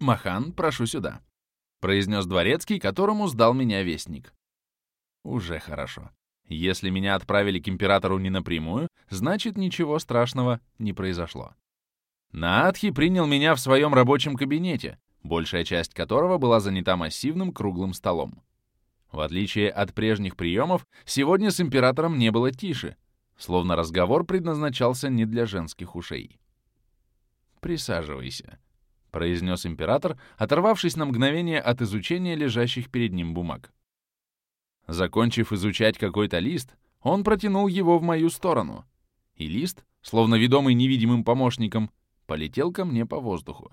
«Махан, прошу сюда», — произнес дворецкий, которому сдал меня вестник. Уже хорошо. Если меня отправили к императору не напрямую, значит, ничего страшного не произошло. Наадхи принял меня в своем рабочем кабинете, большая часть которого была занята массивным круглым столом. В отличие от прежних приемов, сегодня с императором не было тише, словно разговор предназначался не для женских ушей. «Присаживайся», — произнес император, оторвавшись на мгновение от изучения лежащих перед ним бумаг. Закончив изучать какой-то лист, он протянул его в мою сторону, и лист, словно ведомый невидимым помощником, полетел ко мне по воздуху.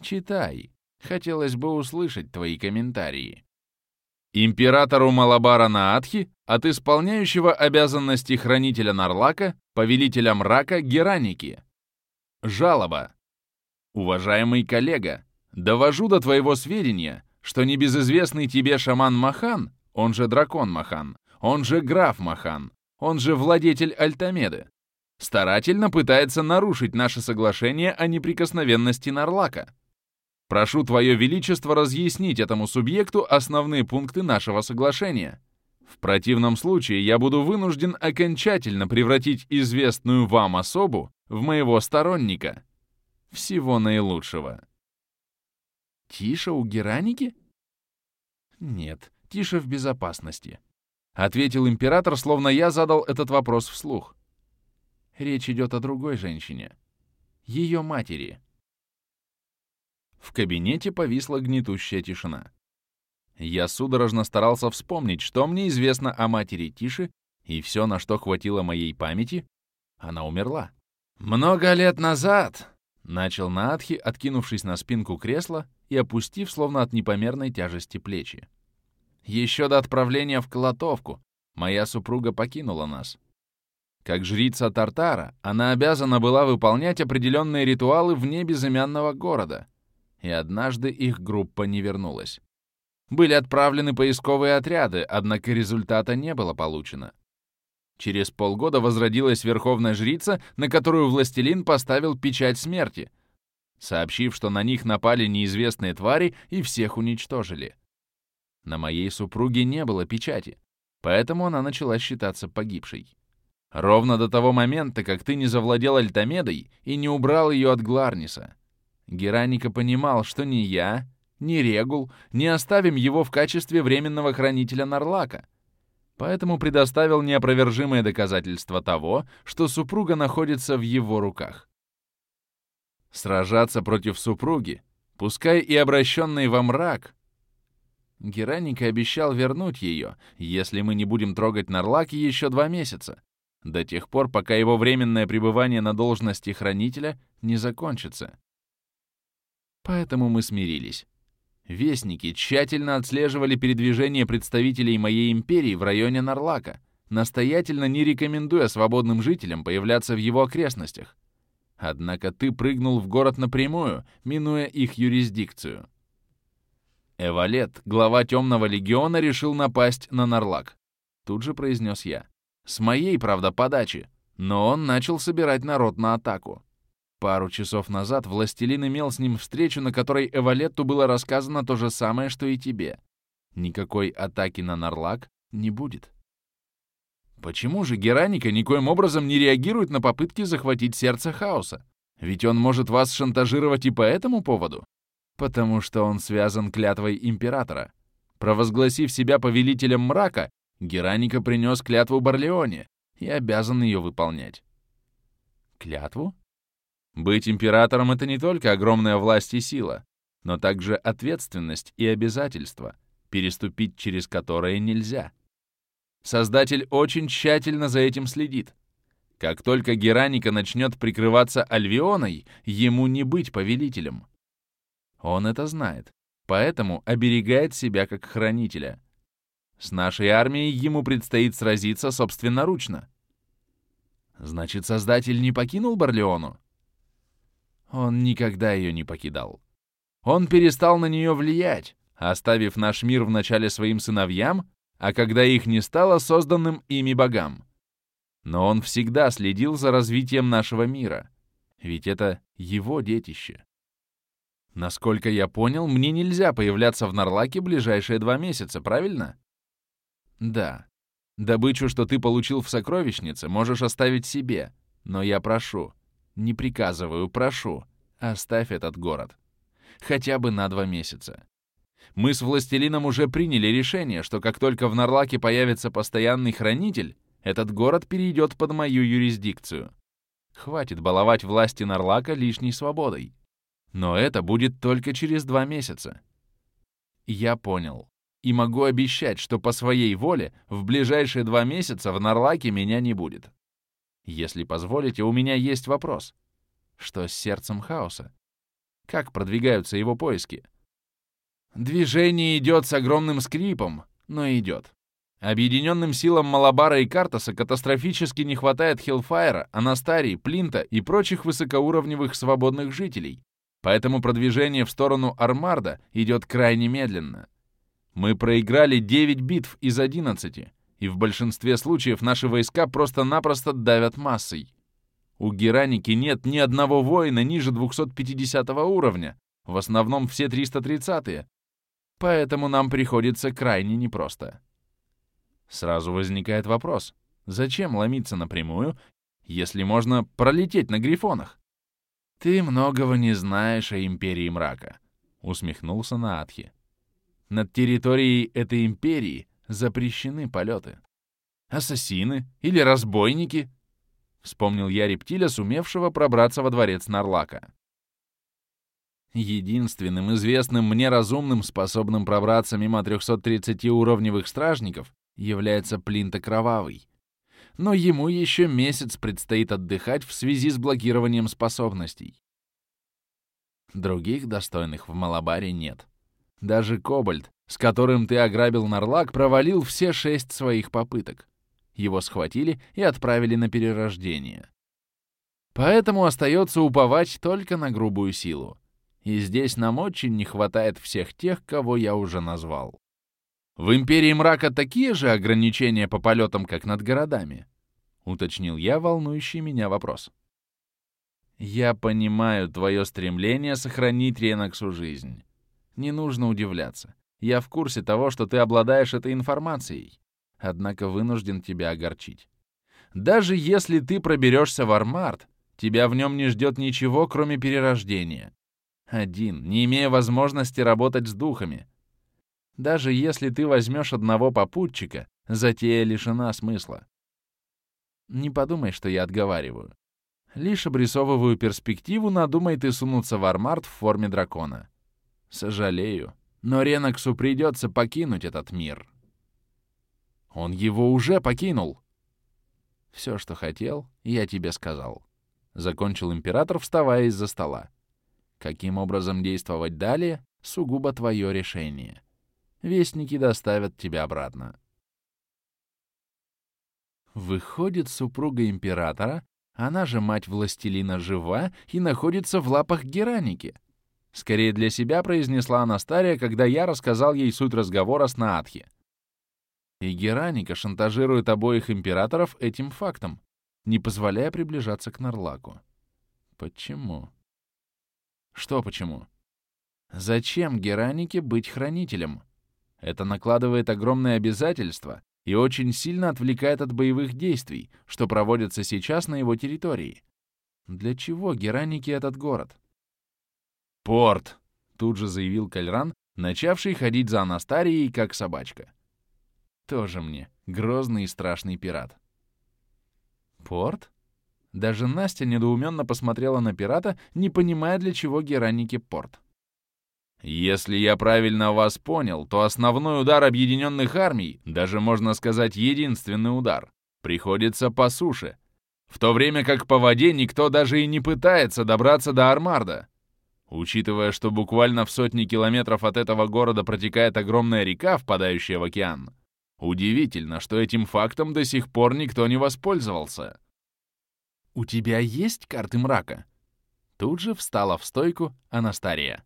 «Читай. Хотелось бы услышать твои комментарии». Императору Малабара Наадхи от исполняющего обязанности хранителя Нарлака, повелителя мрака Гераники. Жалоба. Уважаемый коллега, довожу до твоего сведения, что небезызвестный тебе шаман Махан, он же дракон Махан, он же граф Махан, он же владетель Альтамеды, старательно пытается нарушить наше соглашение о неприкосновенности Нарлака. Прошу Твое Величество разъяснить этому субъекту основные пункты нашего соглашения. В противном случае я буду вынужден окончательно превратить известную вам особу в моего сторонника. Всего наилучшего. Тиша у Гераники? Нет, Тиша в безопасности. Ответил император, словно я задал этот вопрос вслух. Речь идет о другой женщине. Ее матери. В кабинете повисла гнетущая тишина. Я судорожно старался вспомнить, что мне известно о матери Тиши, и все, на что хватило моей памяти, она умерла. «Много лет назад», — начал Наадхи, откинувшись на спинку кресла и опустив, словно от непомерной тяжести, плечи. «Еще до отправления в Колотовку моя супруга покинула нас. Как жрица Тартара, она обязана была выполнять определенные ритуалы вне безымянного города, и однажды их группа не вернулась. Были отправлены поисковые отряды, однако результата не было получено. Через полгода возродилась верховная жрица, на которую властелин поставил печать смерти — сообщив, что на них напали неизвестные твари и всех уничтожили. На моей супруге не было печати, поэтому она начала считаться погибшей. Ровно до того момента, как ты не завладел Альтамедой и не убрал ее от Гларниса. Гераника понимал, что ни я, ни Регул не оставим его в качестве временного хранителя Нарлака, поэтому предоставил неопровержимое доказательство того, что супруга находится в его руках. Сражаться против супруги, пускай и обращенной во мрак. Гераника обещал вернуть ее, если мы не будем трогать Нарлаки еще два месяца, до тех пор, пока его временное пребывание на должности хранителя не закончится. Поэтому мы смирились. Вестники тщательно отслеживали передвижение представителей моей империи в районе Нарлака, настоятельно не рекомендуя свободным жителям появляться в его окрестностях. Однако ты прыгнул в город напрямую, минуя их юрисдикцию. Эвалет, глава Темного Легиона, решил напасть на Нарлак. Тут же произнес я. С моей, правда, подачи. Но он начал собирать народ на атаку. Пару часов назад Властелин имел с ним встречу, на которой Эвалетту было рассказано то же самое, что и тебе. Никакой атаки на Нарлак не будет. Почему же Гераника никоим образом не реагирует на попытки захватить сердце хаоса? Ведь он может вас шантажировать и по этому поводу. Потому что он связан клятвой императора. Провозгласив себя повелителем мрака, Гераника принес клятву Барлеоне и обязан ее выполнять. Клятву? Быть императором — это не только огромная власть и сила, но также ответственность и обязательства, переступить через которые нельзя — Создатель очень тщательно за этим следит. Как только Гераника начнет прикрываться Альвионой, ему не быть повелителем. Он это знает, поэтому оберегает себя как хранителя. С нашей армией ему предстоит сразиться собственноручно. Значит, Создатель не покинул Барлеону? Он никогда ее не покидал. Он перестал на нее влиять, оставив наш мир вначале своим сыновьям, а когда их не стало созданным ими богам. Но он всегда следил за развитием нашего мира, ведь это его детище. Насколько я понял, мне нельзя появляться в Нарлаке ближайшие два месяца, правильно? Да. Добычу, что ты получил в сокровищнице, можешь оставить себе. Но я прошу, не приказываю, прошу, оставь этот город. Хотя бы на два месяца. Мы с Властелином уже приняли решение, что как только в Нарлаке появится постоянный хранитель, этот город перейдет под мою юрисдикцию. Хватит баловать власти Нарлака лишней свободой. Но это будет только через два месяца. Я понял. И могу обещать, что по своей воле в ближайшие два месяца в Нарлаке меня не будет. Если позволите, у меня есть вопрос. Что с сердцем хаоса? Как продвигаются его поиски? Движение идет с огромным скрипом, но идет. Объединенным силам Малабара и Картаса катастрофически не хватает Хеллфайра, Анастарии, Плинта и прочих высокоуровневых свободных жителей, поэтому продвижение в сторону Армарда идет крайне медленно. Мы проиграли 9 битв из 11, и в большинстве случаев наши войска просто-напросто давят массой. У Гераники нет ни одного воина ниже 250 уровня, в основном все 330-е, поэтому нам приходится крайне непросто. Сразу возникает вопрос, зачем ломиться напрямую, если можно пролететь на грифонах? «Ты многого не знаешь о Империи Мрака», — усмехнулся Наатхи. «Над территорией этой империи запрещены полеты. Ассасины или разбойники?» Вспомнил я рептиля, сумевшего пробраться во дворец Нарлака. Единственным известным мне разумным, способным пробраться мимо 330-уровневых стражников, является Плинта Кровавый. Но ему еще месяц предстоит отдыхать в связи с блокированием способностей. Других достойных в Малабаре нет. Даже Кобальт, с которым ты ограбил Нарлак, провалил все шесть своих попыток. Его схватили и отправили на перерождение. Поэтому остается уповать только на грубую силу. И здесь нам очень не хватает всех тех, кого я уже назвал. В Империи Мрака такие же ограничения по полетам, как над городами? Уточнил я волнующий меня вопрос. Я понимаю твое стремление сохранить Реноксу жизнь. Не нужно удивляться. Я в курсе того, что ты обладаешь этой информацией. Однако вынужден тебя огорчить. Даже если ты проберешься в Армарт, тебя в нем не ждет ничего, кроме перерождения. Один, не имея возможности работать с духами. Даже если ты возьмешь одного попутчика, затея лишена смысла. Не подумай, что я отговариваю. Лишь обрисовываю перспективу, надумай ты сунуться в Армарт в форме дракона. Сожалею, но Реноксу придется покинуть этот мир. Он его уже покинул. Все, что хотел, я тебе сказал. Закончил император, вставая из-за стола. Каким образом действовать далее — сугубо твое решение. Вестники доставят тебя обратно. Выходит, супруга императора, она же мать властелина, жива и находится в лапах Гераники. Скорее для себя произнесла Анастария, когда я рассказал ей суть разговора с Наатхи. И Гераника шантажирует обоих императоров этим фактом, не позволяя приближаться к Нарлаку. Почему? Что почему? Зачем Геранике быть хранителем? Это накладывает огромные обязательства и очень сильно отвлекает от боевых действий, что проводятся сейчас на его территории. Для чего Геранике этот город? «Порт!» — тут же заявил Кальран, начавший ходить за Анастарией, как собачка. Тоже мне грозный и страшный пират. «Порт?» Даже Настя недоуменно посмотрела на пирата, не понимая, для чего Геранике порт. «Если я правильно вас понял, то основной удар объединенных армий, даже можно сказать единственный удар, приходится по суше, в то время как по воде никто даже и не пытается добраться до Армарда. Учитывая, что буквально в сотни километров от этого города протекает огромная река, впадающая в океан, удивительно, что этим фактом до сих пор никто не воспользовался». «У тебя есть карты мрака?» Тут же встала в стойку Анастария.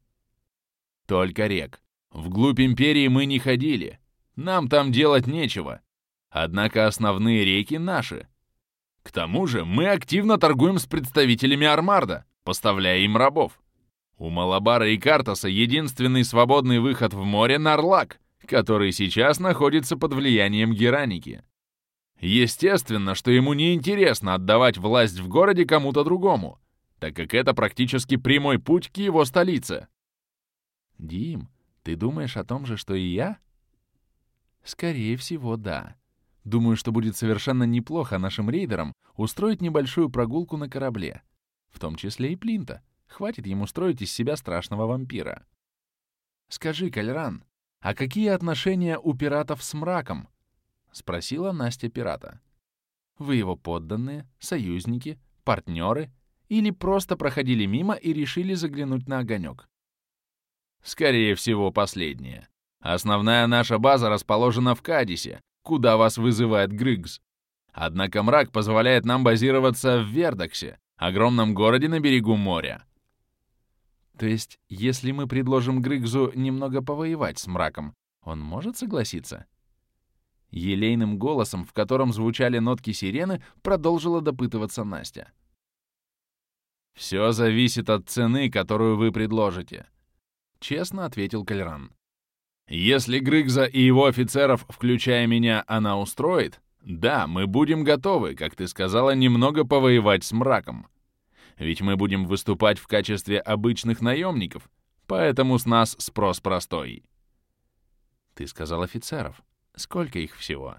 «Только рек. Вглубь империи мы не ходили. Нам там делать нечего. Однако основные реки наши. К тому же мы активно торгуем с представителями Армарда, поставляя им рабов. У Малабара и Картаса единственный свободный выход в море — Нарлак, который сейчас находится под влиянием Гераники. Естественно, что ему не интересно отдавать власть в городе кому-то другому, так как это практически прямой путь к его столице. Дим, ты думаешь о том же, что и я? Скорее всего, да. Думаю, что будет совершенно неплохо нашим рейдерам устроить небольшую прогулку на корабле, в том числе и Плинта. Хватит ему строить из себя страшного вампира. Скажи, Кальран, а какие отношения у пиратов с мраком? Спросила Настя пирата. Вы его подданные, союзники, партнеры или просто проходили мимо и решили заглянуть на огонек? Скорее всего, последнее. Основная наша база расположена в Кадисе, куда вас вызывает Грыгс. Однако мрак позволяет нам базироваться в Вердоксе, огромном городе на берегу моря. То есть, если мы предложим Грыгзу немного повоевать с мраком, он может согласиться? Елейным голосом, в котором звучали нотки сирены, продолжила допытываться Настя. «Все зависит от цены, которую вы предложите», — честно ответил Кальран. «Если Грыгза и его офицеров, включая меня, она устроит, да, мы будем готовы, как ты сказала, немного повоевать с мраком ведь мы будем выступать в качестве обычных наемников, поэтому с нас спрос простой. Ты сказал офицеров. Сколько их всего?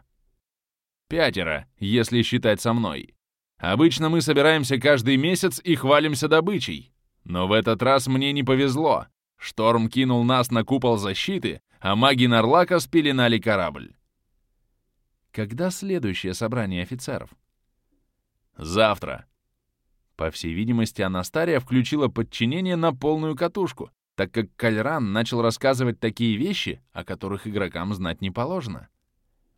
Пятеро, если считать со мной. Обычно мы собираемся каждый месяц и хвалимся добычей. Но в этот раз мне не повезло. Шторм кинул нас на купол защиты, а маги Нарлака спеленали корабль. Когда следующее собрание офицеров? Завтра. По всей видимости, Анастария включила подчинение на полную катушку, так как Кальран начал рассказывать такие вещи, о которых игрокам знать не положено.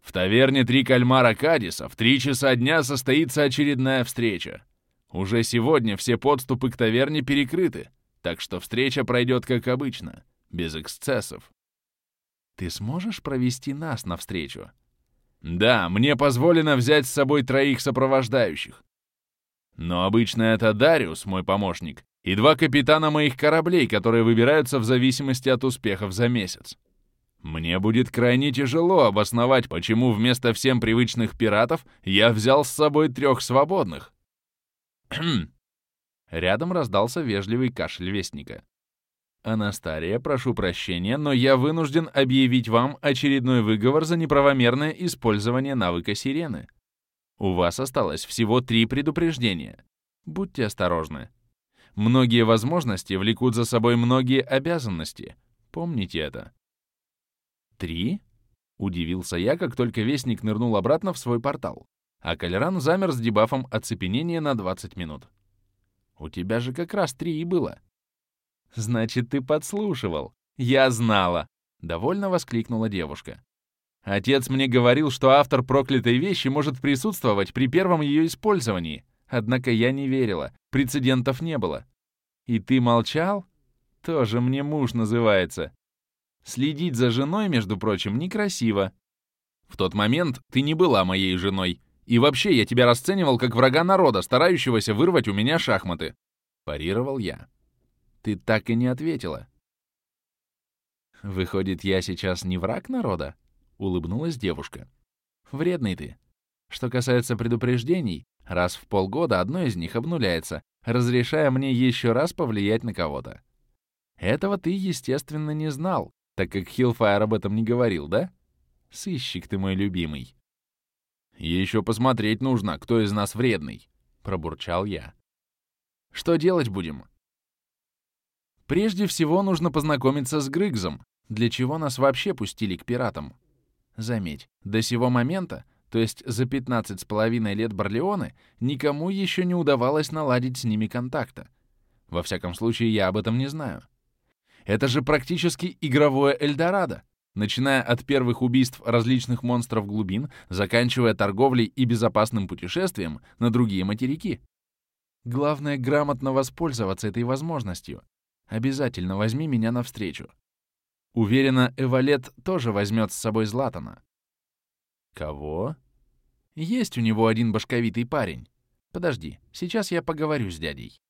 В таверне «Три кальмара Кадиса» в три часа дня состоится очередная встреча. Уже сегодня все подступы к таверне перекрыты, так что встреча пройдет как обычно, без эксцессов. Ты сможешь провести нас навстречу? Да, мне позволено взять с собой троих сопровождающих. Но обычно это Дариус, мой помощник, и два капитана моих кораблей, которые выбираются в зависимости от успехов за месяц. Мне будет крайне тяжело обосновать, почему вместо всем привычных пиратов я взял с собой трех свободных. Рядом раздался вежливый кашель вестника. «Анастария, прошу прощения, но я вынужден объявить вам очередной выговор за неправомерное использование навыка сирены. У вас осталось всего три предупреждения. Будьте осторожны. Многие возможности влекут за собой многие обязанности. Помните это. Три? Удивился я, как только Вестник нырнул обратно в свой портал, а Калеран замер с дебафом оцепенения на 20 минут. У тебя же как раз три и было. Значит, ты подслушивал. Я знала. Довольно воскликнула девушка. Отец мне говорил, что автор проклятой вещи может присутствовать при первом ее использовании. Однако я не верила, прецедентов не было. И ты молчал? Тоже мне муж называется. Следить за женой, между прочим, некрасиво. В тот момент ты не была моей женой. И вообще я тебя расценивал как врага народа, старающегося вырвать у меня шахматы. Парировал я. Ты так и не ответила. Выходит, я сейчас не враг народа? Улыбнулась девушка. Вредный ты. Что касается предупреждений, раз в полгода одно из них обнуляется, разрешая мне еще раз повлиять на кого-то. Этого ты, естественно, не знал, так как Хиллфайр об этом не говорил, да? Сыщик ты мой любимый. Еще посмотреть нужно, кто из нас вредный, пробурчал я. Что делать будем? Прежде всего нужно познакомиться с Грыгзом, для чего нас вообще пустили к пиратам. Заметь, до сего момента, то есть за 15 с половиной лет Барлеоны, никому еще не удавалось наладить с ними контакта. Во всяком случае, я об этом не знаю. Это же практически игровое Эльдорадо, начиная от первых убийств различных монстров глубин, заканчивая торговлей и безопасным путешествием на другие материки. Главное — грамотно воспользоваться этой возможностью. Обязательно возьми меня навстречу. Уверена, Эвалет тоже возьмет с собой Златана. Кого? Есть у него один башковитый парень. Подожди, сейчас я поговорю с дядей.